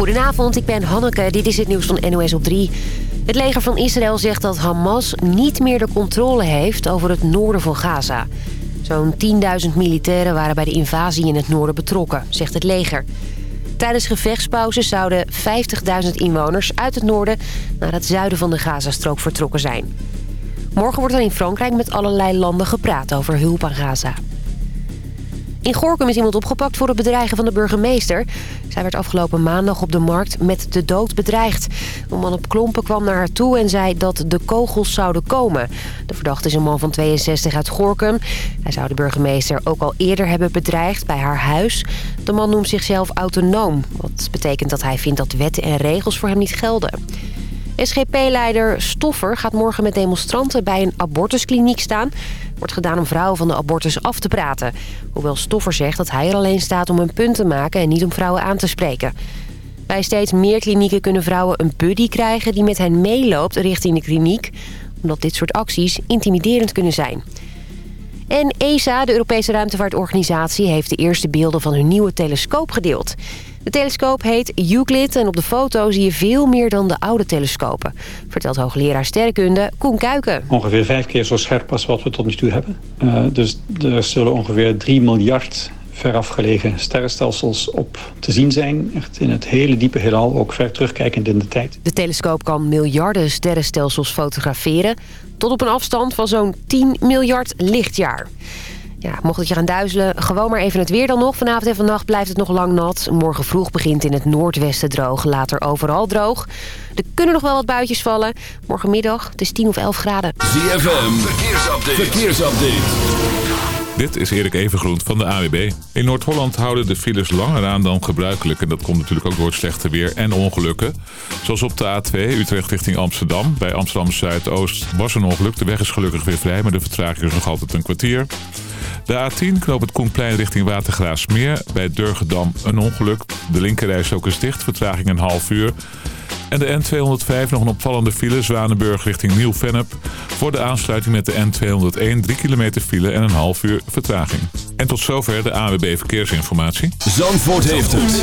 Goedenavond, ik ben Hanneke. Dit is het nieuws van NOS op 3. Het leger van Israël zegt dat Hamas niet meer de controle heeft over het noorden van Gaza. Zo'n 10.000 militairen waren bij de invasie in het noorden betrokken, zegt het leger. Tijdens gevechtspauzes zouden 50.000 inwoners uit het noorden naar het zuiden van de Gazastrook vertrokken zijn. Morgen wordt er in Frankrijk met allerlei landen gepraat over hulp aan Gaza. In Gorkum is iemand opgepakt voor het bedreigen van de burgemeester. Zij werd afgelopen maandag op de markt met de dood bedreigd. Een man op klompen kwam naar haar toe en zei dat de kogels zouden komen. De verdachte is een man van 62 uit Gorkum. Hij zou de burgemeester ook al eerder hebben bedreigd bij haar huis. De man noemt zichzelf autonoom. Wat betekent dat hij vindt dat wetten en regels voor hem niet gelden. SGP-leider Stoffer gaat morgen met demonstranten bij een abortuskliniek staan. Wordt gedaan om vrouwen van de abortus af te praten. Hoewel Stoffer zegt dat hij er alleen staat om een punt te maken en niet om vrouwen aan te spreken. Bij steeds meer klinieken kunnen vrouwen een buddy krijgen die met hen meeloopt richting de kliniek. Omdat dit soort acties intimiderend kunnen zijn. En ESA, de Europese ruimtevaartorganisatie, heeft de eerste beelden van hun nieuwe telescoop gedeeld. De telescoop heet Euclid en op de foto zie je veel meer dan de oude telescopen. Vertelt hoogleraar sterrenkunde Koen Kuiken. Ongeveer vijf keer zo scherp als wat we tot nu toe hebben. Uh, dus er zullen ongeveer 3 miljard verafgelegen sterrenstelsels op te zien zijn. Echt in het hele diepe heelal, ook ver terugkijkend in de tijd. De telescoop kan miljarden sterrenstelsels fotograferen... tot op een afstand van zo'n 10 miljard lichtjaar. Ja, mocht het je gaan duizelen, gewoon maar even het weer dan nog. Vanavond en vannacht blijft het nog lang nat. Morgen vroeg begint in het noordwesten droog, later overal droog. Er kunnen nog wel wat buitjes vallen. Morgenmiddag, het is 10 of 11 graden. ZFM, verkeersupdate. verkeersupdate. Dit is Erik Evengroen van de AWB. In Noord-Holland houden de files langer aan dan gebruikelijk. En dat komt natuurlijk ook door het slechte weer en ongelukken. Zoals op de A2 Utrecht richting Amsterdam. Bij Amsterdam Zuidoost was een ongeluk. De weg is gelukkig weer vrij, maar de vertraging is nog altijd een kwartier. De A10 knoopt het Koenplein richting Watergraafsmeer. Bij Durgedam een ongeluk. De linkerreis ook is dicht, vertraging een half uur. En de N205 nog een opvallende file, Zwanenburg richting Nieuw-Vennep. Voor de aansluiting met de N201 3 kilometer file en een half uur vertraging. En tot zover de AWB Verkeersinformatie. Zandvoort heeft het.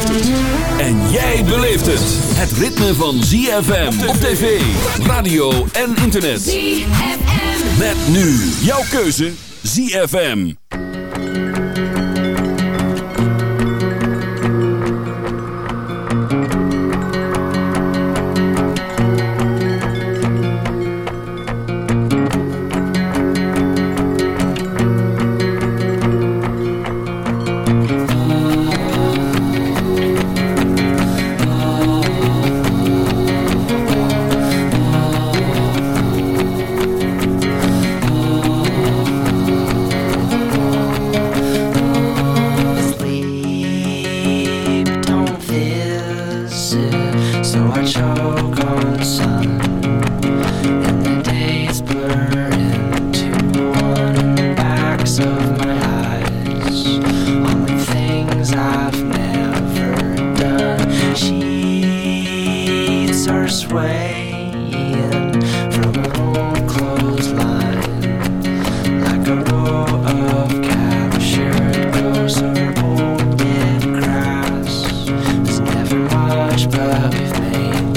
En jij beleeft het. Het ritme van ZFM op tv, radio en internet. ZFM. Met nu jouw keuze ZFM. much birth, mate.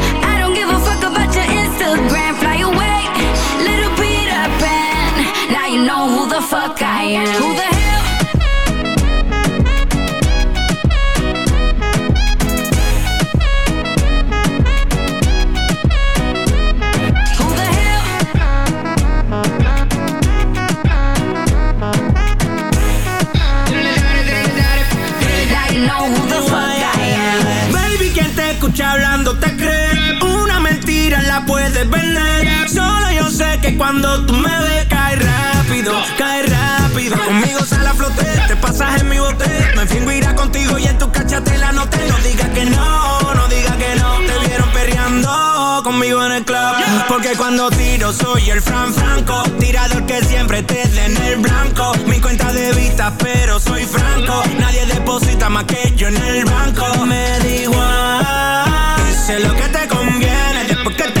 the fuck I am. Who the hell? hablando te crees Una mentira la puedes vender Solo yo sé que cuando tú me ves caerás rápido, cae rápido. Conmigo sale a flote, te pasas en mi bote. Me fingo irá contigo y en tu cachatela no te no digas que no, no digas que no. Te vieron perreando conmigo en el club. Porque cuando tiro soy el Fran Franco, tirador que siempre te den el blanco. Mi cuenta de vista, pero soy franco. Nadie deposita más que yo en el banco. Me da igual, sé lo que te conviene después que te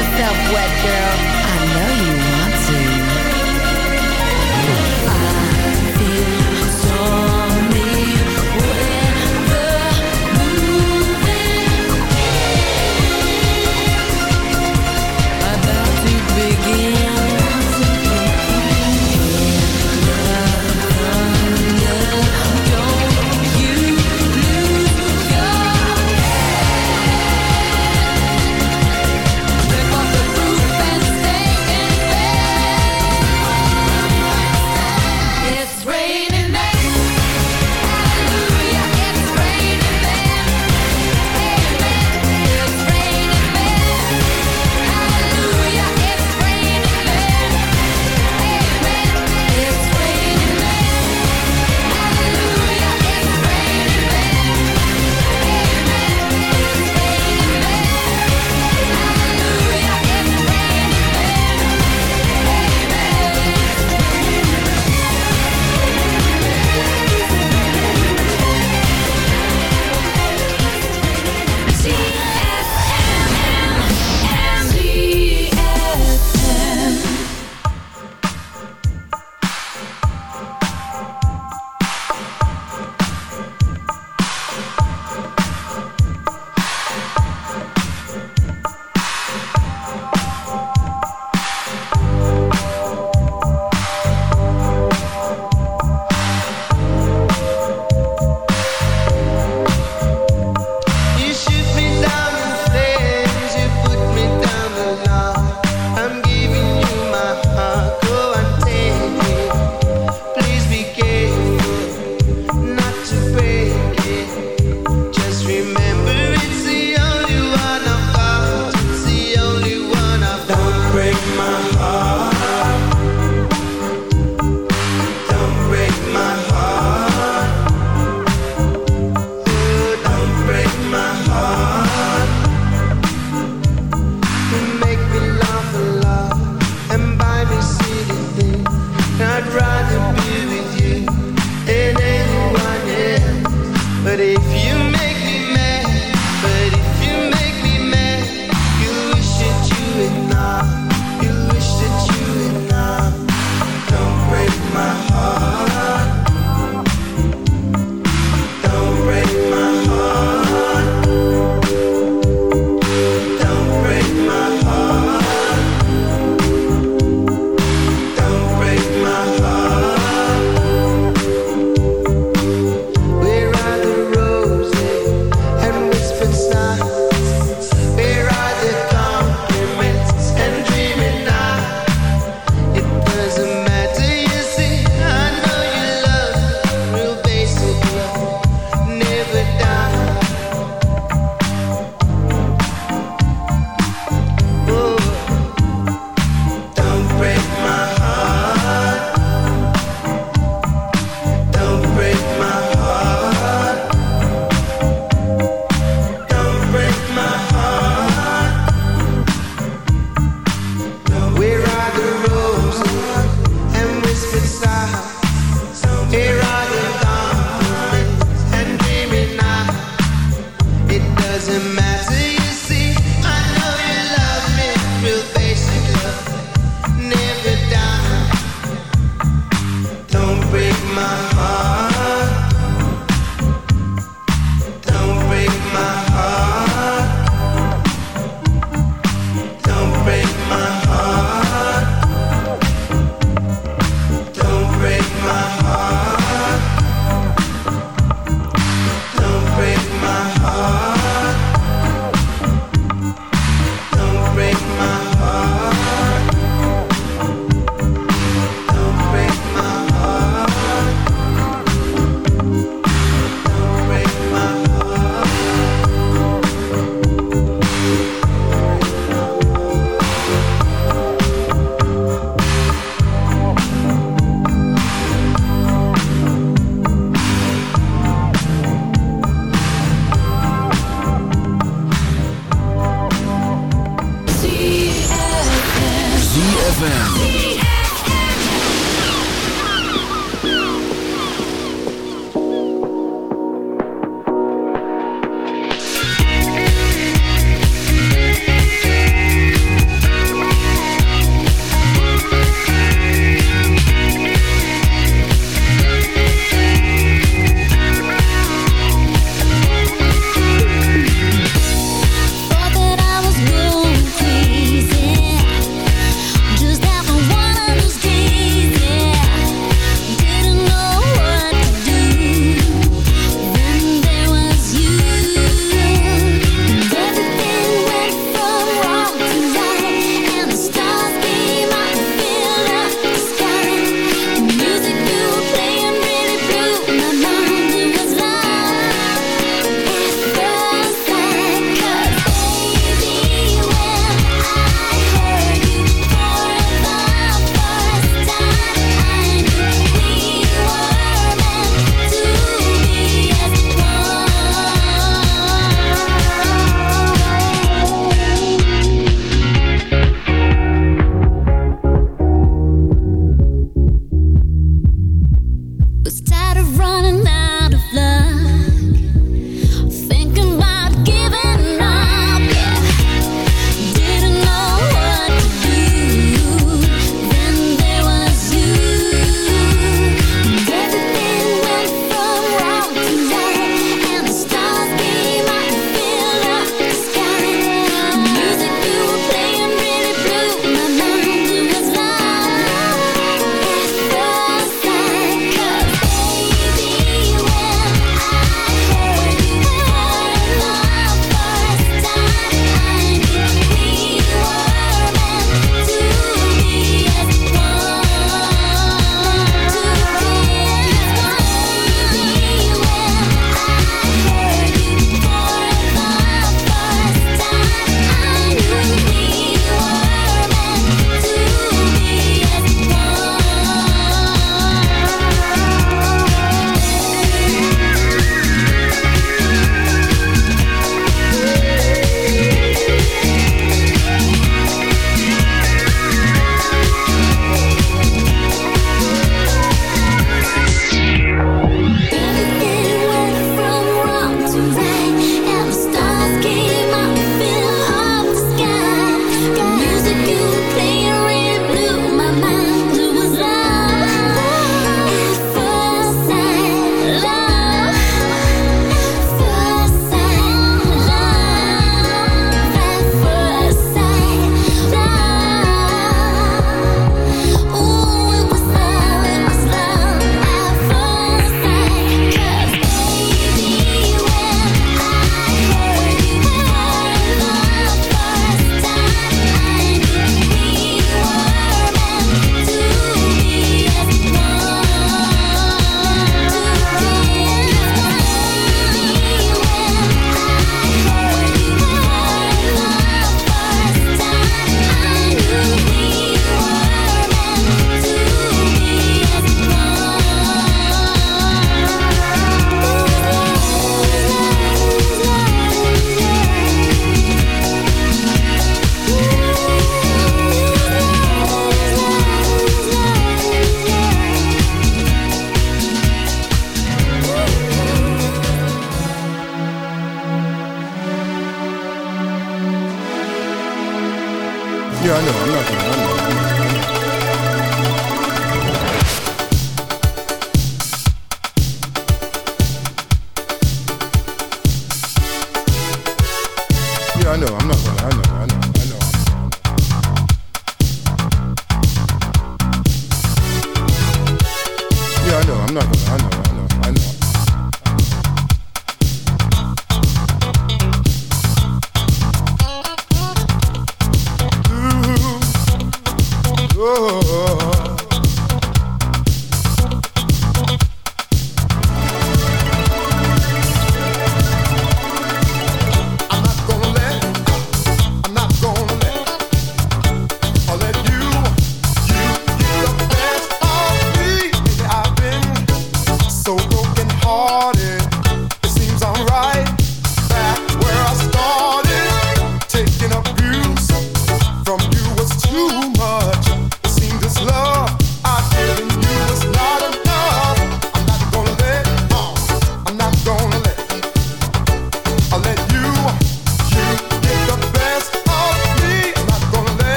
yourself wet, girl. I know you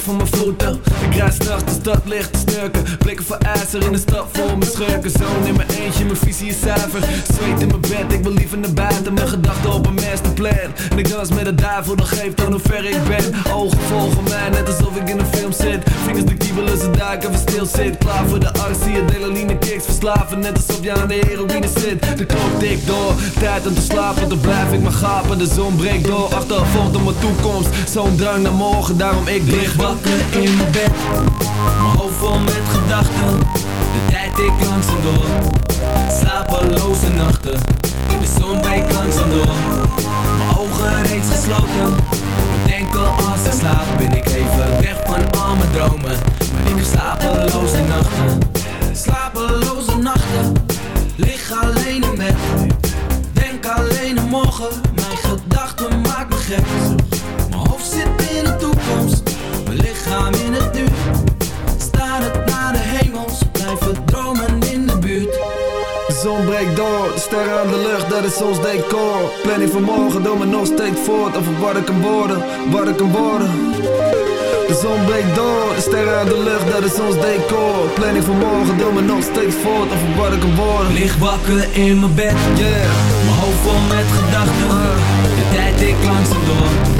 de van mijn voeten. Ik rijd straks de stad licht te Blikken voor ijzer in de stad vol mijn schurken. Zoon in mijn eentje, mijn visie is zuiver. Zweet in mijn bed, ik wil liever naar buiten. Mijn gedachten op een masterplan. En ik dans met de duivel, dan geeft aan hoe ver ik ben. Ogen volgen mij, net alsof ik in een film zit. Vingers de kiebelen, ze duiken, we stil zit. Klaar voor de arts, zie delaline kicks Verslaven, net alsof je aan de heroïne zit. De klok tikt door, tijd om te slapen. Dan blijf ik maar gaan de zon breekt door. Achtervolgt op mijn toekomst, zo'n drang naar morgen. Daarom ik lig wakker in mijn bed. Mijn hoofd vol met gedachten De tijd ik langzaam door. Slapeloze nachten De zon breekt langzaam door. Mijn ogen reeds gesloten Denken als ik slaap Ben ik even weg van al mijn dromen. Maar ik heb slapeloze nachten Slapeloze nachten Lig alleen in bed. Denk alleen aan morgen gedachten maken me gek lichaam in het nu. Het naar de hemels Blijven dromen in de buurt. De zon breekt door, de sterren aan de lucht, dat is ons decor. Planning van morgen, doe me nog steeds voort Over wat ik kan worden, wat ik kan worden. De zon breekt door, de sterren aan de lucht, dat is ons decor. Planning van morgen, doe me nog steeds voort Over wat ik kan worden. Licht wakker in mijn bed, yeah. Mijn hoofd vol met gedachten. Tijd ik langzaam door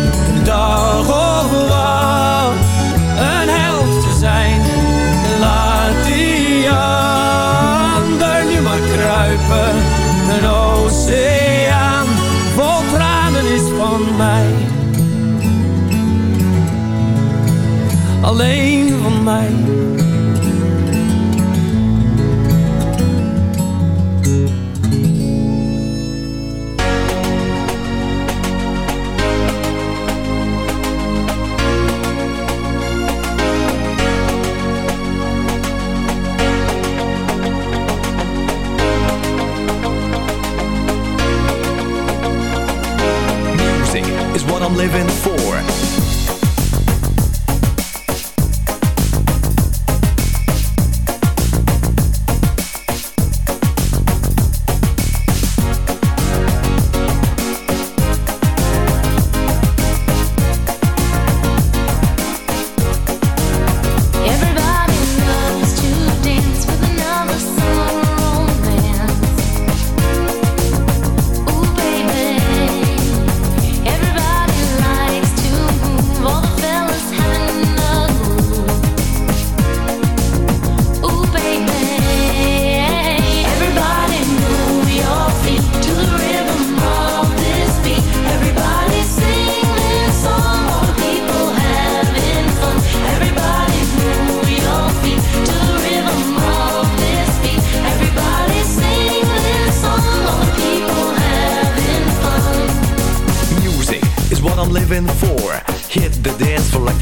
Alleen van mij.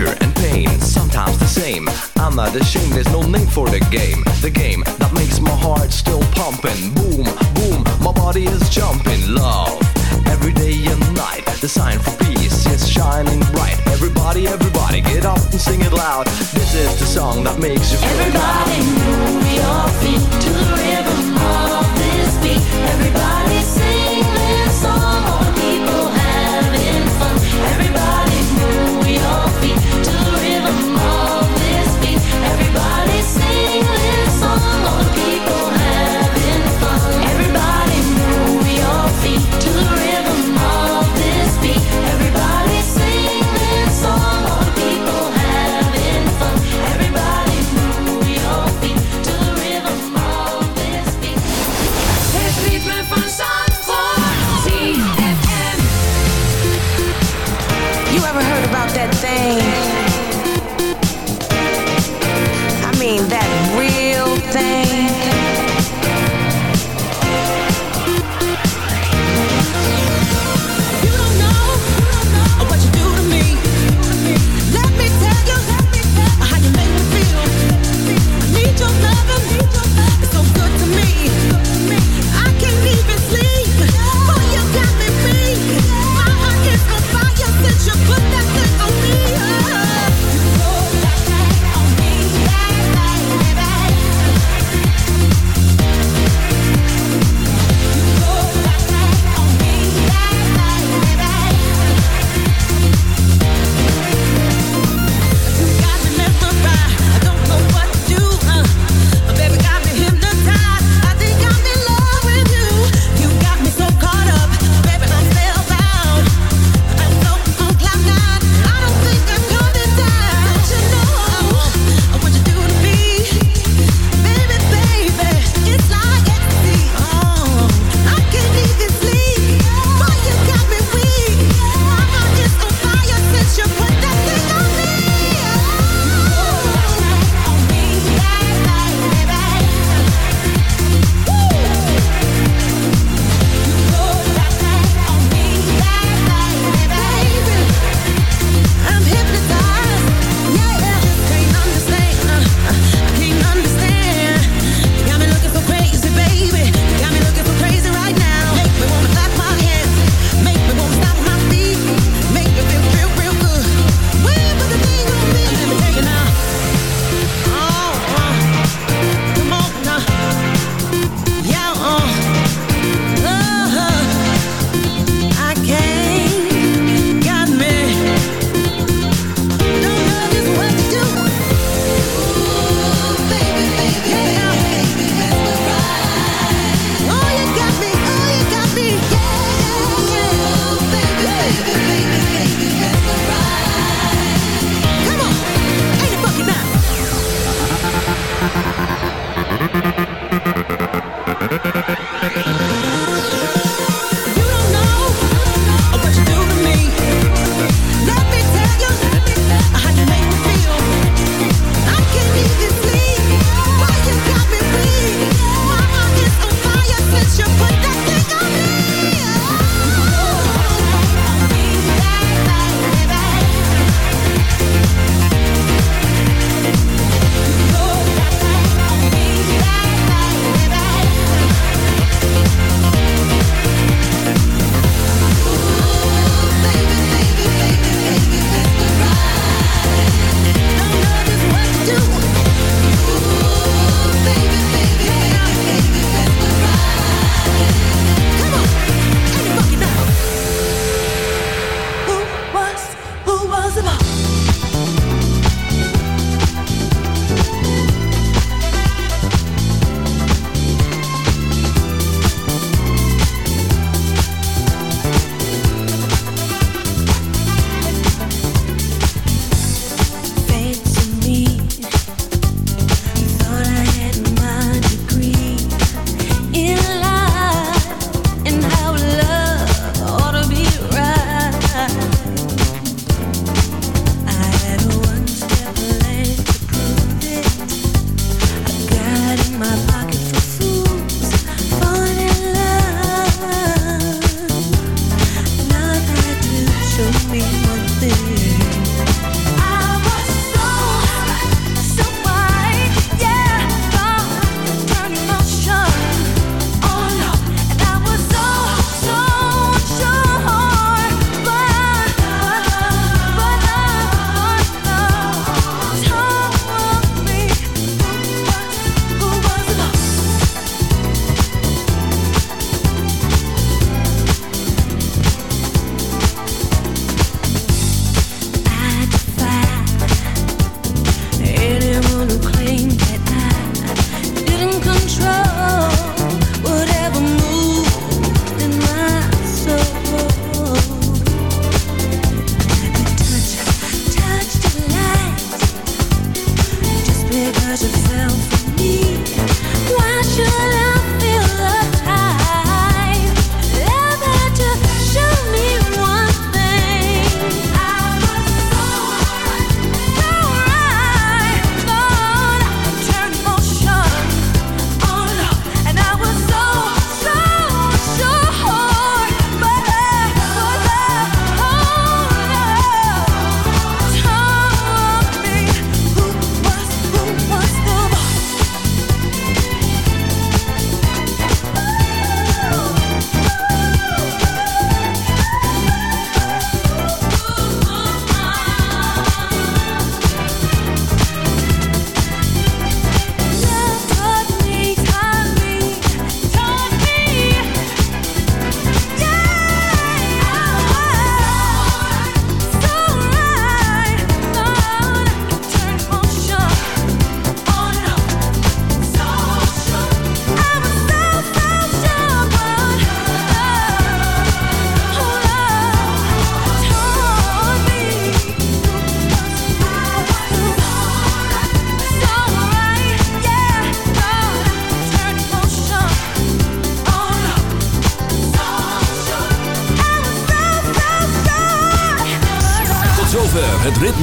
Pleasure and pain, sometimes the same. I'm not ashamed, there's no name for the game. The game that makes my heart still pumping. Boom, boom, my body is jumping. Love, every day and night. The sign for peace is shining bright. Everybody, everybody, get up and sing it loud. This is the song that makes you feel Everybody move your feet to the rhythm of this beat. Everybody sing this song.